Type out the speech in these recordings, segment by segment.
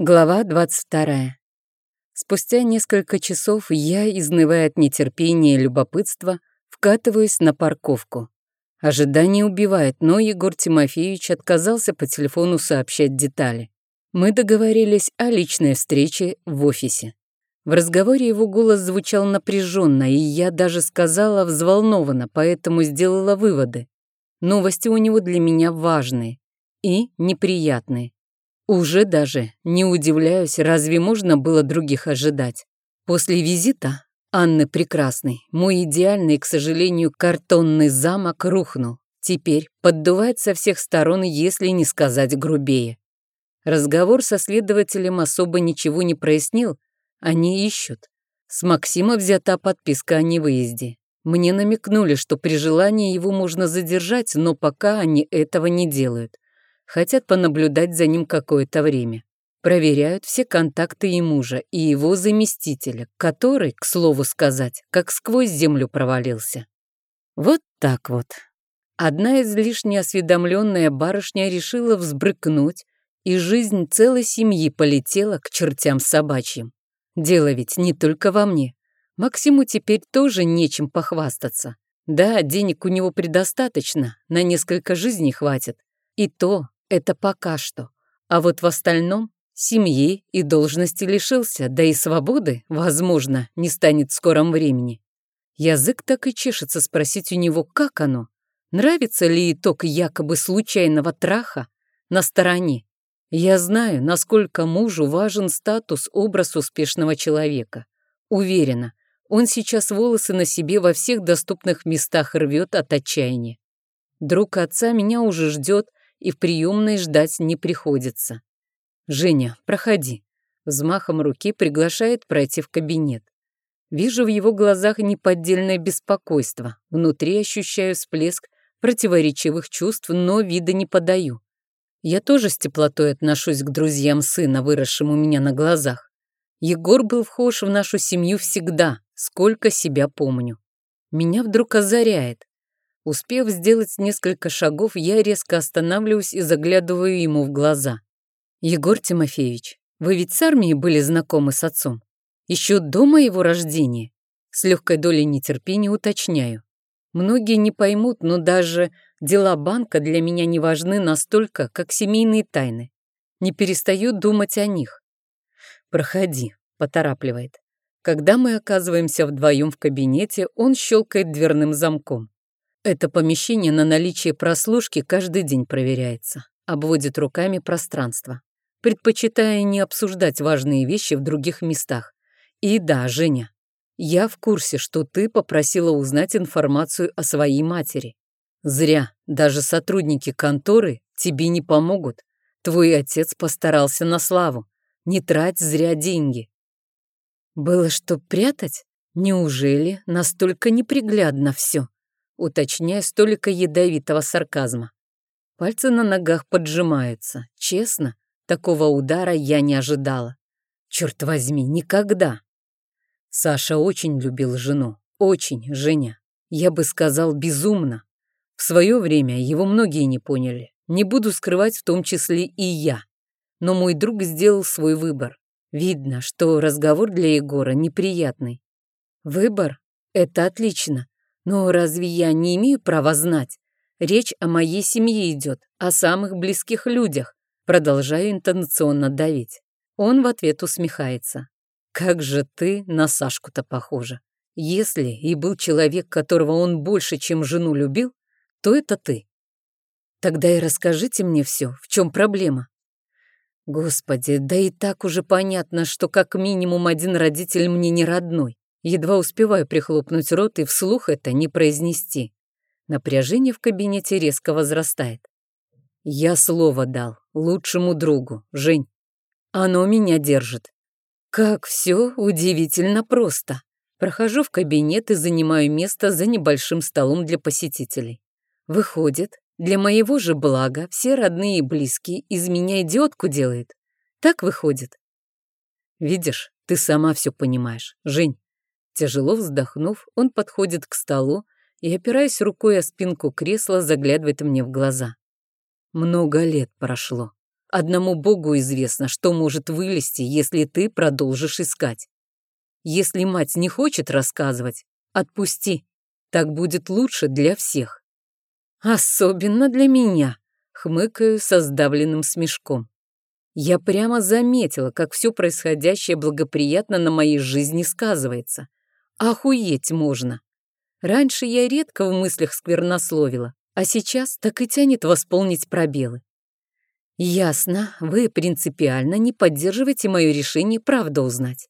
Глава 22. Спустя несколько часов я, изнывая от нетерпения и любопытства, вкатываюсь на парковку. Ожидание убивает, но Егор Тимофеевич отказался по телефону сообщать детали. Мы договорились о личной встрече в офисе. В разговоре его голос звучал напряженно, и я даже сказала взволнованно, поэтому сделала выводы. Новости у него для меня важные и неприятные. Уже даже не удивляюсь, разве можно было других ожидать. После визита Анны Прекрасной мой идеальный, к сожалению, картонный замок рухнул. Теперь поддувает со всех сторон, если не сказать грубее. Разговор со следователем особо ничего не прояснил, они ищут. С Максима взята подписка о невыезде. Мне намекнули, что при желании его можно задержать, но пока они этого не делают хотят понаблюдать за ним какое-то время. Проверяют все контакты и мужа, и его заместителя, который, к слову сказать, как сквозь землю провалился. Вот так вот. Одна излишне осведомленная барышня решила взбрыкнуть, и жизнь целой семьи полетела к чертям собачьим. Дело ведь не только во мне. Максиму теперь тоже нечем похвастаться. Да, денег у него предостаточно, на несколько жизней хватит. И то это пока что. А вот в остальном семьи и должности лишился, да и свободы, возможно, не станет в скором времени. Язык так и чешется спросить у него, как оно. Нравится ли итог якобы случайного траха на стороне? Я знаю, насколько мужу важен статус, образ успешного человека. Уверена, он сейчас волосы на себе во всех доступных местах рвет от отчаяния. Друг отца меня уже ждет, и в приемной ждать не приходится. «Женя, проходи». Взмахом руки приглашает пройти в кабинет. Вижу в его глазах неподдельное беспокойство. Внутри ощущаю всплеск противоречивых чувств, но вида не подаю. Я тоже с теплотой отношусь к друзьям сына, выросшим у меня на глазах. Егор был вхож в нашу семью всегда, сколько себя помню. Меня вдруг озаряет. Успев сделать несколько шагов, я резко останавливаюсь и заглядываю ему в глаза. «Егор Тимофеевич, вы ведь с армией были знакомы с отцом? Еще до моего рождения?» С легкой долей нетерпения уточняю. Многие не поймут, но даже дела банка для меня не важны настолько, как семейные тайны. Не перестаю думать о них. «Проходи», — поторапливает. Когда мы оказываемся вдвоем в кабинете, он щелкает дверным замком. Это помещение на наличие прослушки каждый день проверяется. Обводит руками пространство, предпочитая не обсуждать важные вещи в других местах. И да, Женя, я в курсе, что ты попросила узнать информацию о своей матери. Зря, даже сотрудники конторы тебе не помогут. Твой отец постарался на славу. Не трать зря деньги. Было что прятать? Неужели настолько неприглядно все? Уточняя столько ядовитого сарказма. Пальцы на ногах поджимаются. Честно, такого удара я не ожидала. Черт возьми, никогда. Саша очень любил жену. Очень, Женя. Я бы сказал, безумно. В свое время его многие не поняли. Не буду скрывать, в том числе и я. Но мой друг сделал свой выбор. Видно, что разговор для Егора неприятный. Выбор? Это отлично. Но разве я не имею права знать? Речь о моей семье идет, о самых близких людях. Продолжаю интонационно давить. Он в ответ усмехается. Как же ты на Сашку-то похожа. Если и был человек, которого он больше, чем жену любил, то это ты. Тогда и расскажите мне все, в чем проблема. Господи, да и так уже понятно, что как минимум один родитель мне не родной. Едва успеваю прихлопнуть рот и вслух это не произнести. Напряжение в кабинете резко возрастает. Я слово дал лучшему другу, Жень. Оно меня держит. Как все удивительно просто. Прохожу в кабинет и занимаю место за небольшим столом для посетителей. Выходит, для моего же блага все родные и близкие из меня идиотку делают. Так выходит. Видишь, ты сама все понимаешь, Жень. Тяжело вздохнув, он подходит к столу и, опираясь рукой о спинку кресла, заглядывает мне в глаза. Много лет прошло. Одному Богу известно, что может вылезти, если ты продолжишь искать. Если мать не хочет рассказывать, отпусти. Так будет лучше для всех. Особенно для меня, хмыкаю со сдавленным смешком. Я прямо заметила, как все происходящее благоприятно на моей жизни сказывается. Охуеть можно. Раньше я редко в мыслях сквернословила, а сейчас так и тянет восполнить пробелы. «Ясно, вы принципиально не поддерживаете мое решение правду узнать.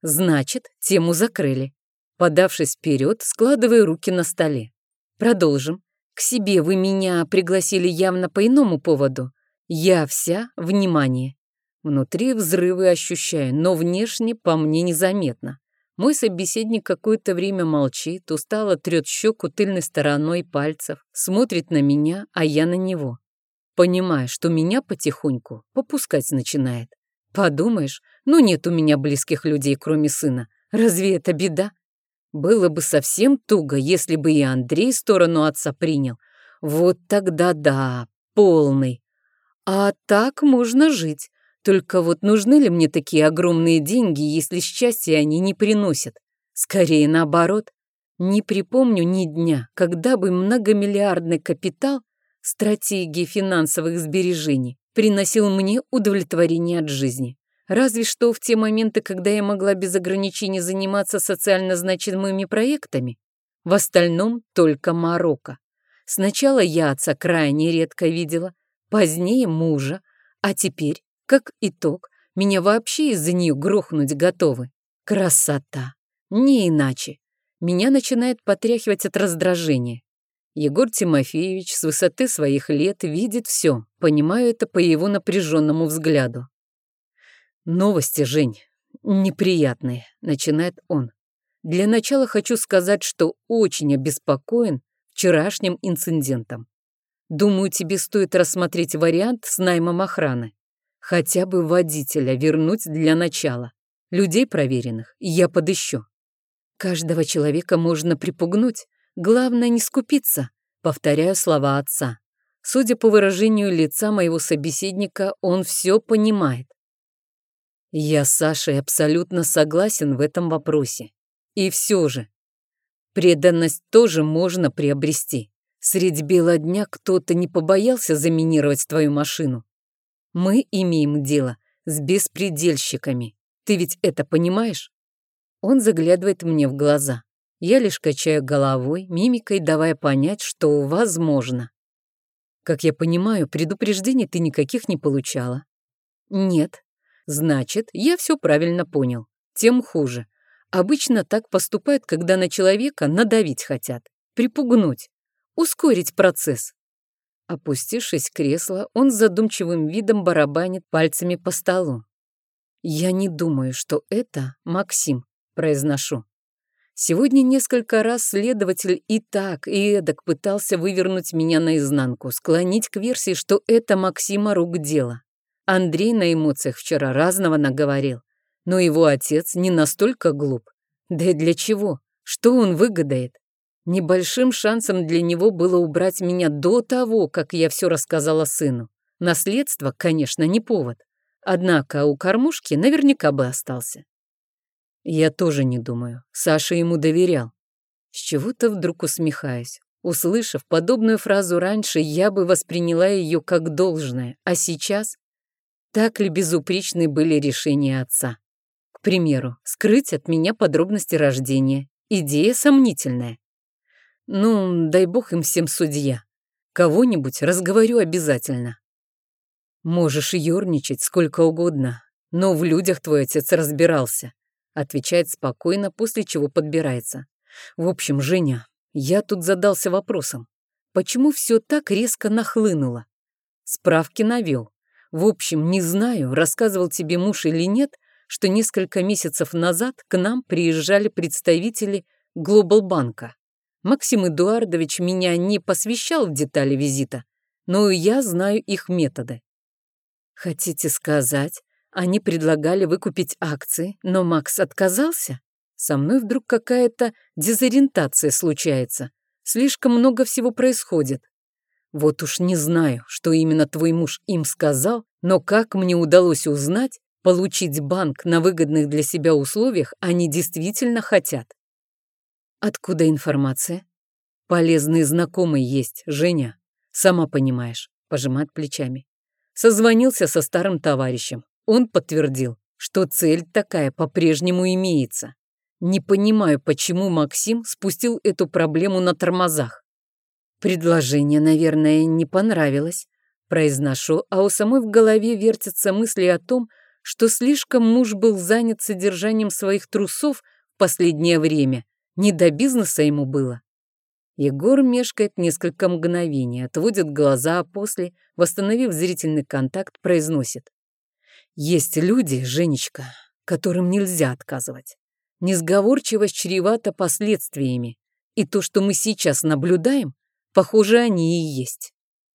Значит, тему закрыли». Подавшись вперед, складываю руки на столе. Продолжим. К себе вы меня пригласили явно по иному поводу. Я вся внимание. Внутри взрывы ощущаю, но внешне по мне незаметно. Мой собеседник какое-то время молчит, устало трет щеку тыльной стороной пальцев, смотрит на меня, а я на него понимая, что меня потихоньку попускать начинает. Подумаешь, ну нет у меня близких людей, кроме сына. Разве это беда? Было бы совсем туго, если бы и Андрей сторону отца принял. Вот тогда да, полный. А так можно жить. Только вот нужны ли мне такие огромные деньги, если счастья они не приносят? Скорее наоборот. Не припомню ни дня, когда бы многомиллиардный капитал стратегии финансовых сбережений приносил мне удовлетворение от жизни. Разве что в те моменты, когда я могла без ограничений заниматься социально значимыми проектами. В остальном только Марокко. Сначала я отца крайне редко видела, позднее мужа, а теперь, как итог, меня вообще из-за нее грохнуть готовы. Красота! Не иначе. Меня начинает потряхивать от раздражения. Егор Тимофеевич с высоты своих лет видит все, понимаю это по его напряженному взгляду. «Новости, Жень, неприятные», — начинает он. «Для начала хочу сказать, что очень обеспокоен вчерашним инцидентом. Думаю, тебе стоит рассмотреть вариант с наймом охраны. Хотя бы водителя вернуть для начала. Людей проверенных я подыщу. Каждого человека можно припугнуть, Главное не скупиться, повторяю слова отца. Судя по выражению лица моего собеседника, он все понимает. Я с Сашей абсолютно согласен в этом вопросе. И все же, преданность тоже можно приобрести. Средь бела дня кто-то не побоялся заминировать твою машину. Мы имеем дело с беспредельщиками. Ты ведь это понимаешь? Он заглядывает мне в глаза. Я лишь качаю головой, мимикой давая понять, что возможно. Как я понимаю, предупреждений ты никаких не получала. Нет. Значит, я все правильно понял. Тем хуже. Обычно так поступают, когда на человека надавить хотят, припугнуть, ускорить процесс. Опустившись в кресло, он с задумчивым видом барабанит пальцами по столу. «Я не думаю, что это Максим», — произношу. Сегодня несколько раз следователь и так, и эдак пытался вывернуть меня наизнанку, склонить к версии, что это Максима рук дело. Андрей на эмоциях вчера разного наговорил, но его отец не настолько глуп. Да и для чего? Что он выгодает? Небольшим шансом для него было убрать меня до того, как я все рассказала сыну. Наследство, конечно, не повод. Однако у кормушки наверняка бы остался. Я тоже не думаю. Саша ему доверял. С чего-то вдруг усмехаясь. Услышав подобную фразу раньше, я бы восприняла ее как должное, а сейчас? Так ли безупречны были решения отца? К примеру, скрыть от меня подробности рождения. Идея сомнительная. Ну, дай бог им всем судья. Кого-нибудь разговорю обязательно. Можешь ерничать сколько угодно, но в людях твой отец разбирался. Отвечает спокойно, после чего подбирается. В общем, Женя, я тут задался вопросом. Почему все так резко нахлынуло? Справки навел. В общем, не знаю, рассказывал тебе муж или нет, что несколько месяцев назад к нам приезжали представители Глобалбанка. Максим Эдуардович меня не посвящал в детали визита, но я знаю их методы. Хотите сказать, они предлагали выкупить акции, но Макс отказался. Со мной вдруг какая-то дезориентация случается. Слишком много всего происходит. Вот уж не знаю, что именно твой муж им сказал Но как мне удалось узнать, получить банк на выгодных для себя условиях они действительно хотят? Откуда информация? Полезный знакомый есть, Женя. Сама понимаешь, пожимает плечами. Созвонился со старым товарищем. Он подтвердил, что цель такая по-прежнему имеется. Не понимаю, почему Максим спустил эту проблему на тормозах. Предложение, наверное, не понравилось. Произношу, а у самой в голове вертятся мысли о том, что слишком муж был занят содержанием своих трусов в последнее время. Не до бизнеса ему было. Егор мешкает несколько мгновений, отводит глаза, а после, восстановив зрительный контакт, произносит. «Есть люди, Женечка, которым нельзя отказывать. Несговорчивость чревата последствиями, и то, что мы сейчас наблюдаем, похоже, они и есть.